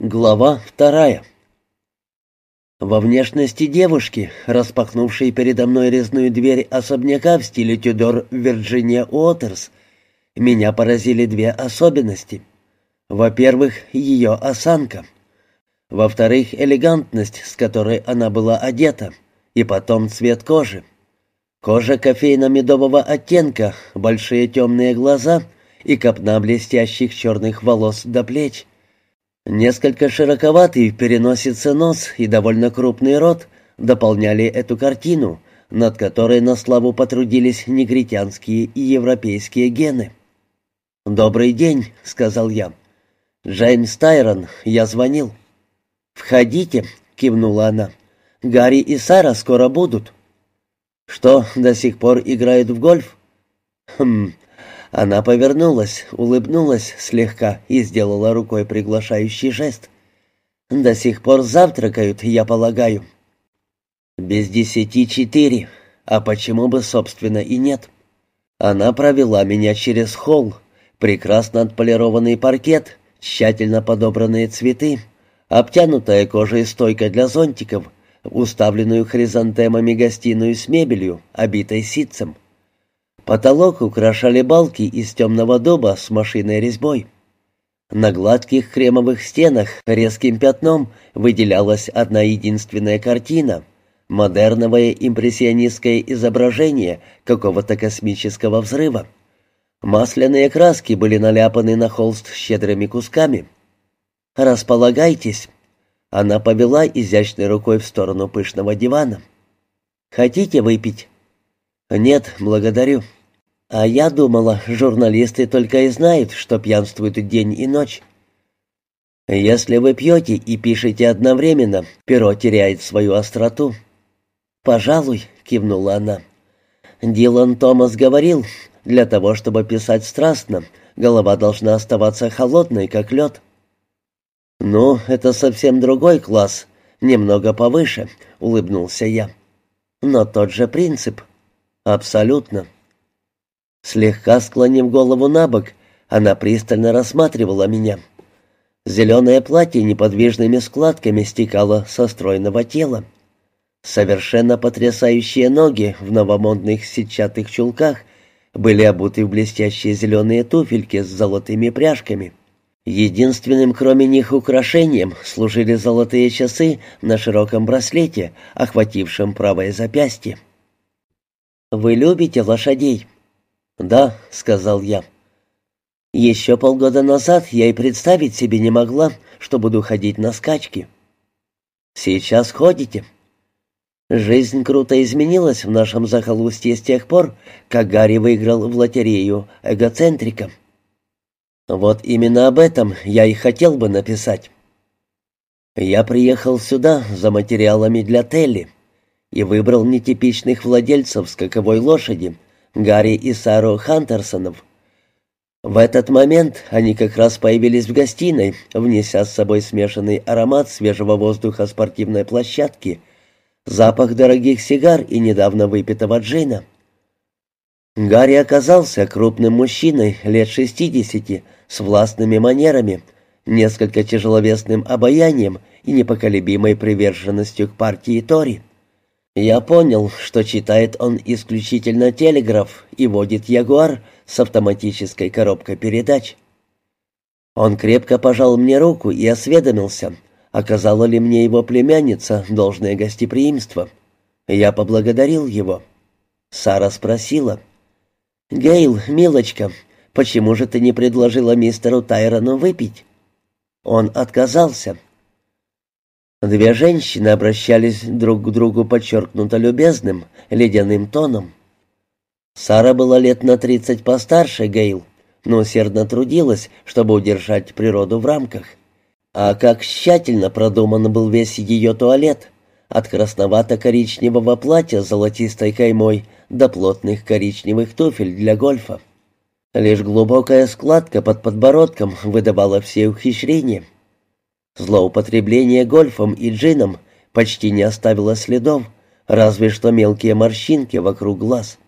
Глава вторая. Во внешности девушки, распахнувшей передо мной резную дверь особняка в стиле Тюдор Вирджиния Уотерс, меня поразили две особенности. Во-первых, ее осанка. Во-вторых, элегантность, с которой она была одета, и потом цвет кожи. Кожа кофейно-медового оттенка, большие темные глаза и копна блестящих черных волос до плеч — Несколько широковатый переносится нос и довольно крупный рот дополняли эту картину, над которой на славу потрудились негритянские и европейские гены. «Добрый день», — сказал я. «Джеймс Тайрон, я звонил». «Входите», — кивнула она. «Гарри и Сара скоро будут». «Что, до сих пор играют в гольф?» «Хм, она повернулась, улыбнулась слегка и сделала рукой приглашающий жест. «До сих пор завтракают, я полагаю». «Без десяти четыре. А почему бы, собственно, и нет?» Она провела меня через холл. Прекрасно отполированный паркет, тщательно подобранные цветы, обтянутая кожей стойка для зонтиков, уставленную хризантемами гостиную с мебелью, обитой ситцем. Потолок украшали балки из темного дуба с машинной резьбой. На гладких кремовых стенах резким пятном выделялась одна единственная картина — модерновое импрессионистское изображение какого-то космического взрыва. Масляные краски были наляпаны на холст щедрыми кусками. «Располагайтесь». Она повела изящной рукой в сторону пышного дивана. «Хотите выпить?» «Нет, благодарю». А я думала, журналисты только и знают, что пьянствуют день и ночь. Если вы пьете и пишете одновременно, перо теряет свою остроту. «Пожалуй», — кивнула она. Дилан Томас говорил, для того, чтобы писать страстно, голова должна оставаться холодной, как лед. «Ну, это совсем другой класс, немного повыше», — улыбнулся я. «Но тот же принцип». «Абсолютно». Слегка склонив голову на бок, она пристально рассматривала меня. Зеленое платье неподвижными складками стекало со стройного тела. Совершенно потрясающие ноги в новомодных сетчатых чулках были обуты в блестящие зеленые туфельки с золотыми пряжками. Единственным, кроме них, украшением служили золотые часы на широком браслете, охватившем правое запястье. «Вы любите лошадей?» «Да», — сказал я. «Еще полгода назад я и представить себе не могла, что буду ходить на скачки. Сейчас ходите». Жизнь круто изменилась в нашем захолустье с тех пор, как Гарри выиграл в лотерею эгоцентрика. Вот именно об этом я и хотел бы написать. Я приехал сюда за материалами для Телли и выбрал нетипичных владельцев скаковой лошади — Гарри и Сару Хантерсонов. В этот момент они как раз появились в гостиной, внеся с собой смешанный аромат свежего воздуха спортивной площадки, запах дорогих сигар и недавно выпитого джина. Гарри оказался крупным мужчиной лет шестидесяти, с властными манерами, несколько тяжеловесным обаянием и непоколебимой приверженностью к партии Тори. Я понял, что читает он исключительно телеграф и водит Ягуар с автоматической коробкой передач. Он крепко пожал мне руку и осведомился, оказала ли мне его племянница должное гостеприимство. Я поблагодарил его. Сара спросила, «Гейл, милочка, почему же ты не предложила мистеру Тайрону выпить?» Он отказался. Две женщины обращались друг к другу подчеркнуто любезным, ледяным тоном. Сара была лет на тридцать постарше Гейл, но усердно трудилась, чтобы удержать природу в рамках. А как тщательно продуман был весь ее туалет, от красновато-коричневого платья с золотистой каймой до плотных коричневых туфель для гольфа. Лишь глубокая складка под подбородком выдавала все ухищрения — Злоупотребление гольфом и джином почти не оставило следов, разве что мелкие морщинки вокруг глаз.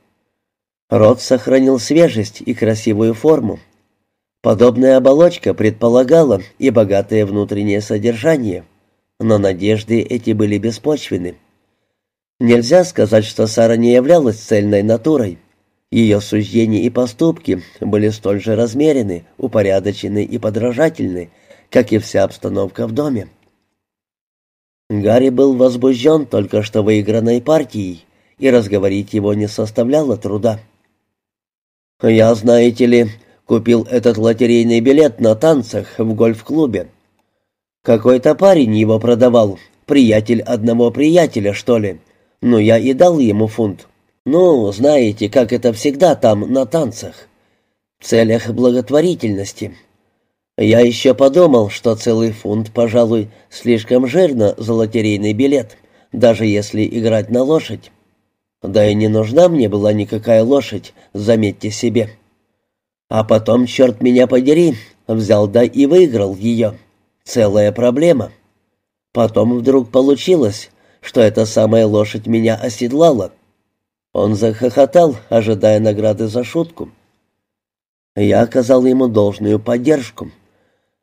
Рот сохранил свежесть и красивую форму. Подобная оболочка предполагала и богатое внутреннее содержание, но надежды эти были беспочвены. Нельзя сказать, что Сара не являлась цельной натурой. Ее суждения и поступки были столь же размерены, упорядочены и подражательны, как и вся обстановка в доме. Гарри был возбужден только что выигранной партией, и разговорить его не составляло труда. «Я, знаете ли, купил этот лотерейный билет на танцах в гольф-клубе. Какой-то парень его продавал, приятель одного приятеля, что ли. Ну, я и дал ему фунт. Ну, знаете, как это всегда там, на танцах. В целях благотворительности». Я еще подумал, что целый фунт, пожалуй, слишком жирно за лотерейный билет, даже если играть на лошадь. Да и не нужна мне была никакая лошадь, заметьте себе. А потом, черт меня подери, взял да и выиграл ее. Целая проблема. Потом вдруг получилось, что эта самая лошадь меня оседлала. Он захохотал, ожидая награды за шутку. Я оказал ему должную поддержку.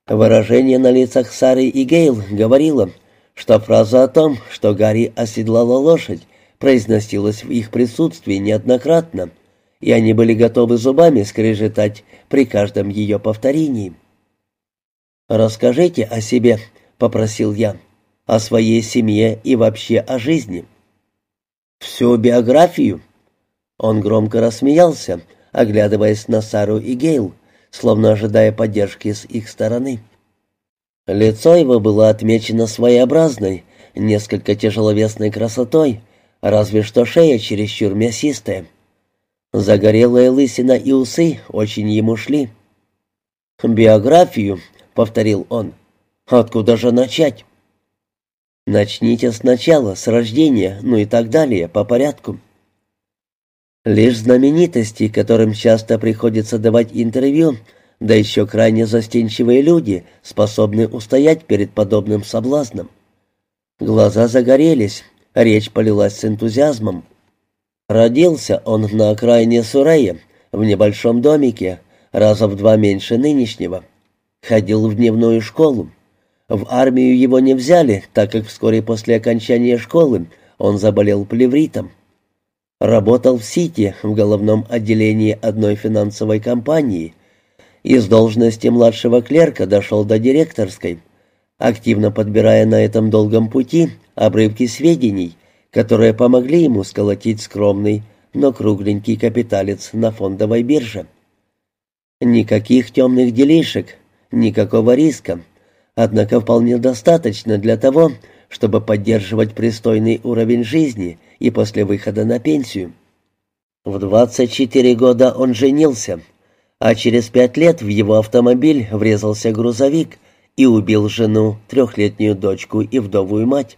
Выражение на лицах Сары и Гейл говорило, что фраза о том, что Гарри оседлала лошадь, произносилась в их присутствии неоднократно, и они были готовы зубами скрежетать при каждом ее повторении. «Расскажите о себе», — попросил я, — «о своей семье и вообще о жизни». «Всю биографию?» Он громко рассмеялся, оглядываясь на Сару и Гейл, словно ожидая поддержки с их стороны. Лицо его было отмечено своеобразной, несколько тяжеловесной красотой, разве что шея чересчур мясистая. Загорелая лысина и усы очень ему шли. «Биографию», — повторил он, — «откуда же начать?» «Начните сначала, с рождения, ну и так далее, по порядку». Лишь знаменитости, которым часто приходится давать интервью, да еще крайне застенчивые люди, способны устоять перед подобным соблазном. Глаза загорелись, речь полилась с энтузиазмом. Родился он на окраине Сурея, в небольшом домике, раза в два меньше нынешнего. Ходил в дневную школу. В армию его не взяли, так как вскоре после окончания школы он заболел плевритом. Работал в Сити, в головном отделении одной финансовой компании. Из должности младшего клерка дошел до директорской, активно подбирая на этом долгом пути обрывки сведений, которые помогли ему сколотить скромный, но кругленький капиталец на фондовой бирже. Никаких темных делишек, никакого риска, однако вполне достаточно для того, чтобы поддерживать пристойный уровень жизни и после выхода на пенсию. В 24 года он женился, а через пять лет в его автомобиль врезался грузовик и убил жену, трехлетнюю дочку и вдовую мать.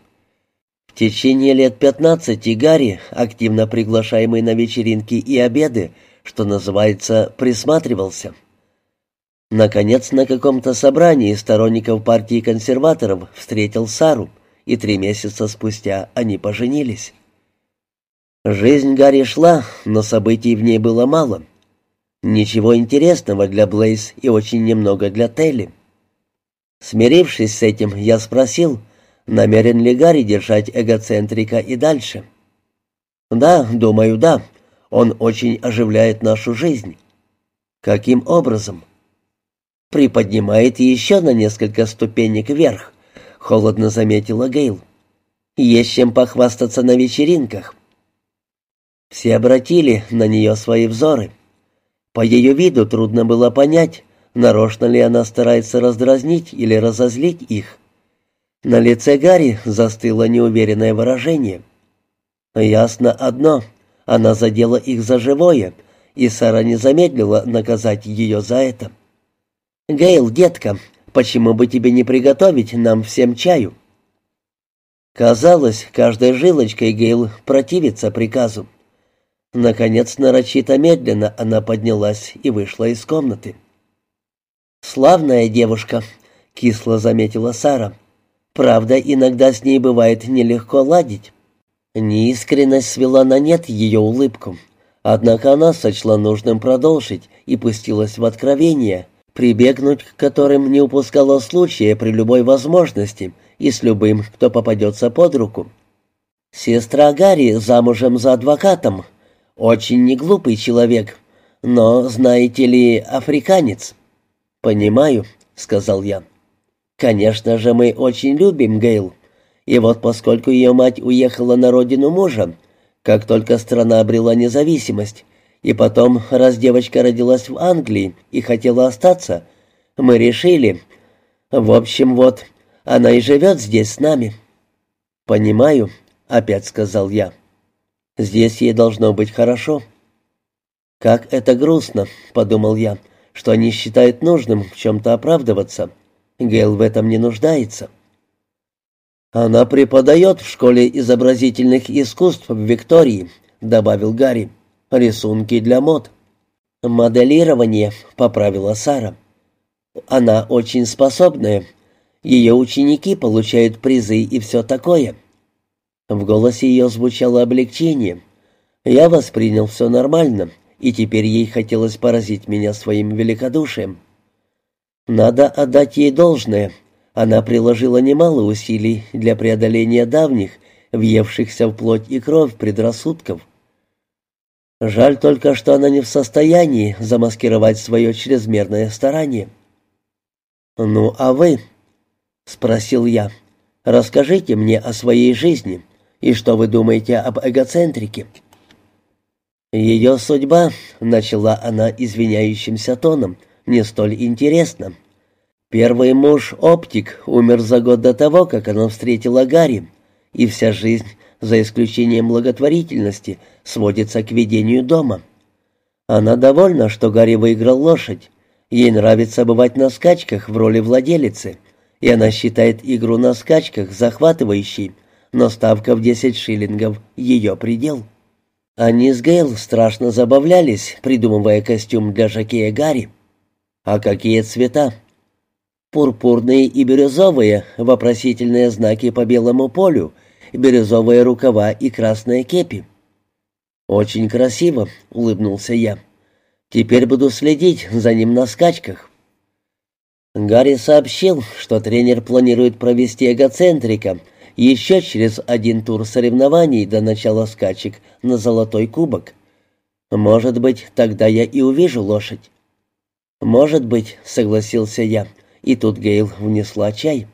В течение лет 15 Гарри, активно приглашаемый на вечеринки и обеды, что называется, присматривался. Наконец, на каком-то собрании сторонников партии консерваторов встретил Сару – и три месяца спустя они поженились. Жизнь Гарри шла, но событий в ней было мало. Ничего интересного для Блейз и очень немного для Телли. Смирившись с этим, я спросил, намерен ли Гарри держать эгоцентрика и дальше. «Да, думаю, да. Он очень оживляет нашу жизнь». «Каким образом?» «Приподнимает еще на несколько ступенек вверх холодно заметила Гейл. Есть чем похвастаться на вечеринках. Все обратили на нее свои взоры. По ее виду трудно было понять, нарочно ли она старается раздразнить или разозлить их. На лице Гарри застыло неуверенное выражение. Ясно одно, она задела их за живое, и Сара не замедлила наказать ее за это. «Гейл, детка, Почему бы тебе не приготовить нам всем чаю?» Казалось, каждой жилочкой Гейл противится приказу. Наконец, нарочито медленно она поднялась и вышла из комнаты. «Славная девушка», — кисло заметила Сара. «Правда, иногда с ней бывает нелегко ладить». Неискренность свела на нет ее улыбку. Однако она сочла нужным продолжить и пустилась в откровение, прибегнуть к которым не упускала случая при любой возможности и с любым, кто попадется под руку. Сестра Гарри замужем за адвокатом, очень неглупый человек, но, знаете ли, африканец. «Понимаю», — сказал я. «Конечно же, мы очень любим Гейл. И вот поскольку ее мать уехала на родину мужа, как только страна обрела независимость, и потом, раз девочка родилась в Англии и хотела остаться, мы решили... В общем, вот, она и живет здесь с нами». «Понимаю», — опять сказал я. «Здесь ей должно быть хорошо». «Как это грустно», — подумал я, — «что они считают нужным в чем-то оправдываться. Гейл в этом не нуждается». «Она преподает в школе изобразительных искусств в Виктории», — добавил Гарри. «Рисунки для мод». «Моделирование», — поправила Сара. «Она очень способная. Ее ученики получают призы и все такое». В голосе ее звучало облегчение. Я воспринял все нормально, и теперь ей хотелось поразить меня своим великодушием. Надо отдать ей должное. Она приложила немало усилий для преодоления давних, въевшихся в плоть и кровь предрассудков. Жаль только, что она не в состоянии замаскировать свое чрезмерное старание. «Ну, а вы?» — спросил я. «Расскажите мне о своей жизни и что вы думаете об эгоцентрике?» «Ее судьба», — начала она извиняющимся тоном, — «не столь интересна. Первый муж, оптик, умер за год до того, как она встретила Гарри, и вся жизнь, за исключением благотворительности, сводится к ведению дома. Она довольна, что Гарри выиграл лошадь. Ей нравится бывать на скачках в роли владелицы, и она считает игру на скачках захватывающей, но ставка в 10 шиллингов — ее предел. Они с Гейл страшно забавлялись, придумывая костюм для жакея Гарри. А какие цвета? Пурпурные и бирюзовые, вопросительные знаки по белому полю, бирюзовые рукава и красные кепи. «Очень красиво», — улыбнулся я. «Теперь буду следить за ним на скачках». Гарри сообщил, что тренер планирует провести эгоцентрика еще через один тур соревнований до начала скачек на золотой кубок. Может быть, тогда я и увижу лошадь. «Может быть», — согласился я, и тут Гейл внесла чай.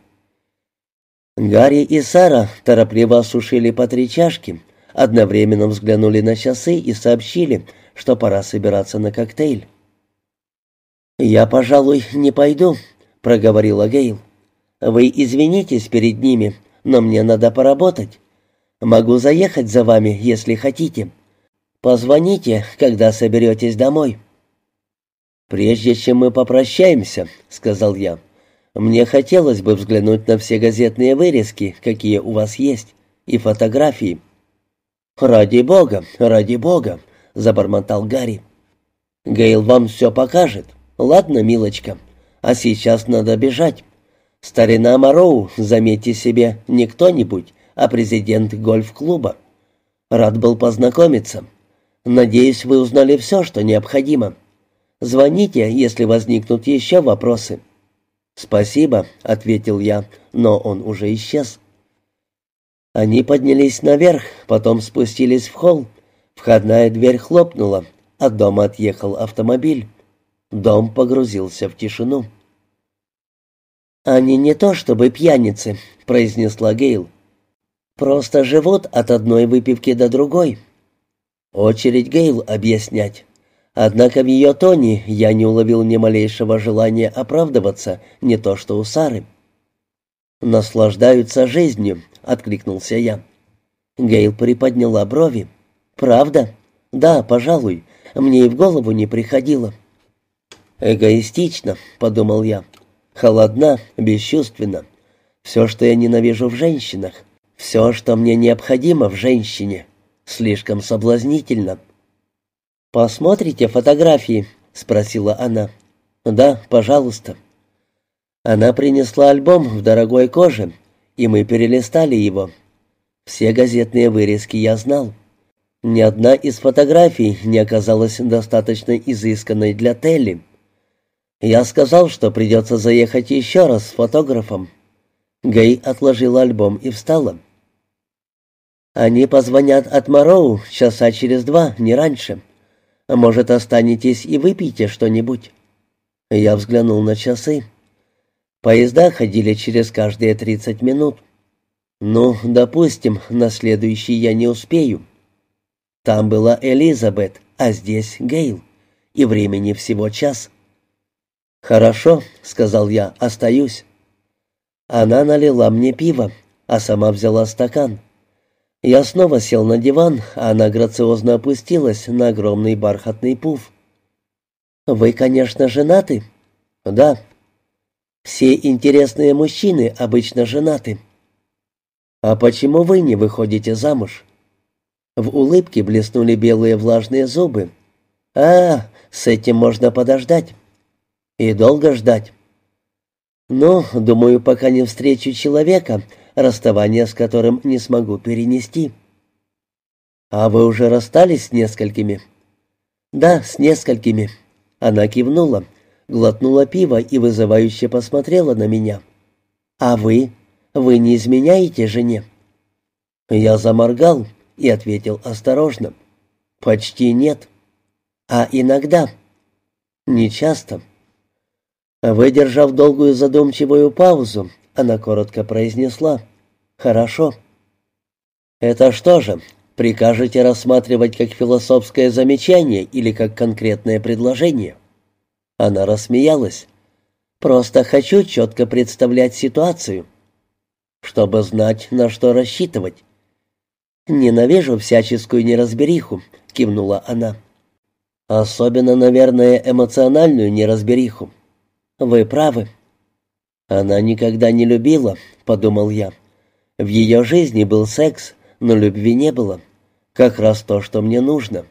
Гарри и Сара торопливо осушили по три чашки, одновременно взглянули на часы и сообщили, что пора собираться на коктейль. «Я, пожалуй, не пойду», — проговорила Гейл. «Вы извинитесь перед ними, но мне надо поработать. Могу заехать за вами, если хотите. Позвоните, когда соберетесь домой». «Прежде чем мы попрощаемся», — сказал я, — «мне хотелось бы взглянуть на все газетные вырезки, какие у вас есть, и фотографии». «Ради бога, ради бога», — забормотал Гарри. «Гейл вам все покажет. Ладно, милочка, а сейчас надо бежать. Старина Мароу, заметьте себе, не кто-нибудь, а президент гольф-клуба. Рад был познакомиться. Надеюсь, вы узнали все, что необходимо». Звоните, если возникнут еще вопросы». «Спасибо», — ответил я, но он уже исчез. Они поднялись наверх, потом спустились в холл. Входная дверь хлопнула, от дома отъехал автомобиль. Дом погрузился в тишину. «Они не то чтобы пьяницы», — произнесла Гейл. «Просто живут от одной выпивки до другой». Очередь Гейл объяснять. Однако в ее тоне я не уловил ни малейшего желания оправдываться, не то что у Сары. «Наслаждаются жизнью», — откликнулся я. Гейл приподняла брови. «Правда? Да, пожалуй. Мне и в голову не приходило». «Эгоистично», — подумал я. «Холодна, бесчувственна. Все, что я ненавижу в женщинах, все, что мне необходимо в женщине, слишком соблазнительно». «Посмотрите фотографии?» — спросила она. «Да, пожалуйста». Она принесла альбом в дорогой коже, и мы перелистали его. Все газетные вырезки я знал. Ни одна из фотографий не оказалась достаточно изысканной для Телли. Я сказал, что придется заехать еще раз с фотографом. Гей отложила альбом и встала. Они позвонят от Мороу часа через два, не раньше. Может, останетесь и выпьете что-нибудь?» Я взглянул на часы. Поезда ходили через каждые тридцать минут. «Ну, допустим, на следующий я не успею». Там была Элизабет, а здесь Гейл. И времени всего час. «Хорошо», — сказал я, — «остаюсь». Она налила мне пиво, а сама взяла стакан. Я снова сел на диван, а она грациозно опустилась на огромный бархатный пуф. «Вы, конечно, женаты?» «Да». «Все интересные мужчины обычно женаты». «А почему вы не выходите замуж?» В улыбке блеснули белые влажные зубы. «А, с этим можно подождать». «И долго ждать?» «Ну, думаю, пока не встречу человека, расставание с которым не смогу перенести». «А вы уже расстались с несколькими?» «Да, с несколькими». Она кивнула, глотнула пиво и вызывающе посмотрела на меня. «А вы? Вы не изменяете жене?» Я заморгал и ответил осторожно. «Почти нет. А иногда?» «Не часто». Выдержав долгую задумчивую паузу, она коротко произнесла «Хорошо». «Это что же, прикажете рассматривать как философское замечание или как конкретное предложение?» Она рассмеялась. «Просто хочу четко представлять ситуацию, чтобы знать, на что рассчитывать». «Ненавижу всяческую неразбериху», — кивнула она. «Особенно, наверное, эмоциональную неразбериху». «Вы правы». «Она никогда не любила», — подумал я. «В ее жизни был секс, но любви не было. Как раз то, что мне нужно».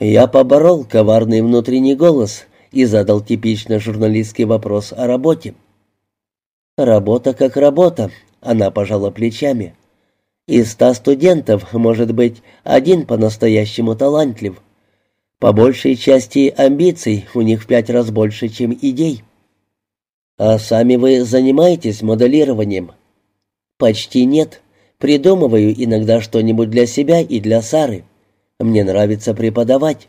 Я поборол коварный внутренний голос и задал типично журналистский вопрос о работе. «Работа как работа», — она пожала плечами. «Из ста студентов, может быть, один по-настоящему талантлив. По большей части амбиций у них в пять раз больше, чем идей». «А сами вы занимаетесь моделированием?» «Почти нет. Придумываю иногда что-нибудь для себя и для Сары. Мне нравится преподавать.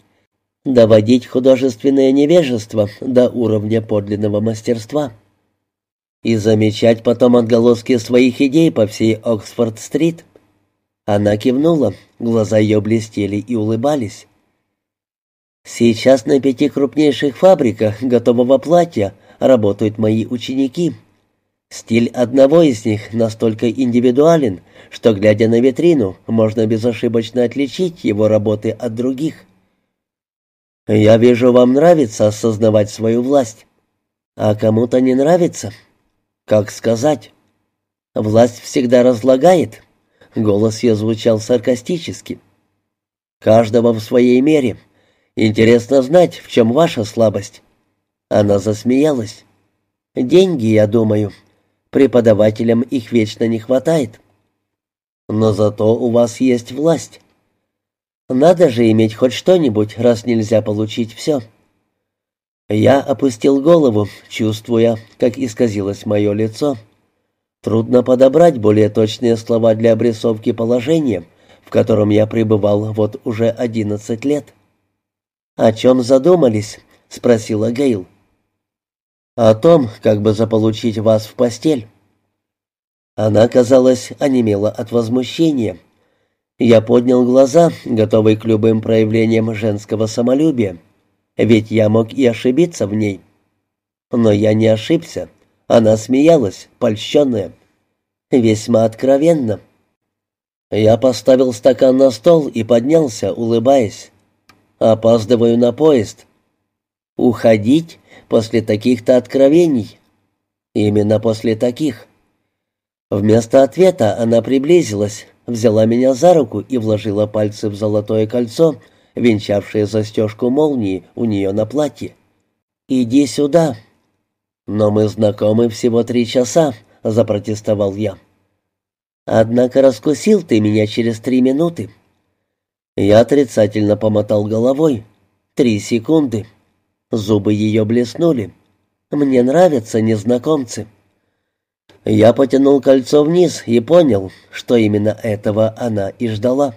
Доводить художественное невежество до уровня подлинного мастерства. И замечать потом отголоски своих идей по всей Оксфорд-стрит». Она кивнула, глаза ее блестели и улыбались. «Сейчас на пяти крупнейших фабриках готового платья – работают мои ученики. Стиль одного из них настолько индивидуален, что, глядя на витрину, можно безошибочно отличить его работы от других. «Я вижу, вам нравится осознавать свою власть. А кому-то не нравится. Как сказать? Власть всегда разлагает». Голос ее звучал саркастически. «Каждого в своей мере. Интересно знать, в чем ваша слабость». Она засмеялась. «Деньги, я думаю. Преподавателям их вечно не хватает. Но зато у вас есть власть. Надо же иметь хоть что-нибудь, раз нельзя получить все». Я опустил голову, чувствуя, как исказилось мое лицо. Трудно подобрать более точные слова для обрисовки положения, в котором я пребывал вот уже одиннадцать лет. «О чем задумались?» — спросила Гейл о том, как бы заполучить вас в постель». Она, казалось, онемела от возмущения. Я поднял глаза, готовый к любым проявлениям женского самолюбия, ведь я мог и ошибиться в ней. Но я не ошибся. Она смеялась, польщенная. Весьма откровенно. Я поставил стакан на стол и поднялся, улыбаясь. «Опаздываю на поезд». «Уходить?» после таких-то откровений. Именно после таких. Вместо ответа она приблизилась, взяла меня за руку и вложила пальцы в золотое кольцо, венчавшее застежку молнии у нее на платье. «Иди сюда». «Но мы знакомы всего три часа», — запротестовал я. «Однако раскусил ты меня через три минуты». Я отрицательно помотал головой. «Три секунды». Зубы ее блеснули. «Мне нравятся незнакомцы». Я потянул кольцо вниз и понял, что именно этого она и ждала.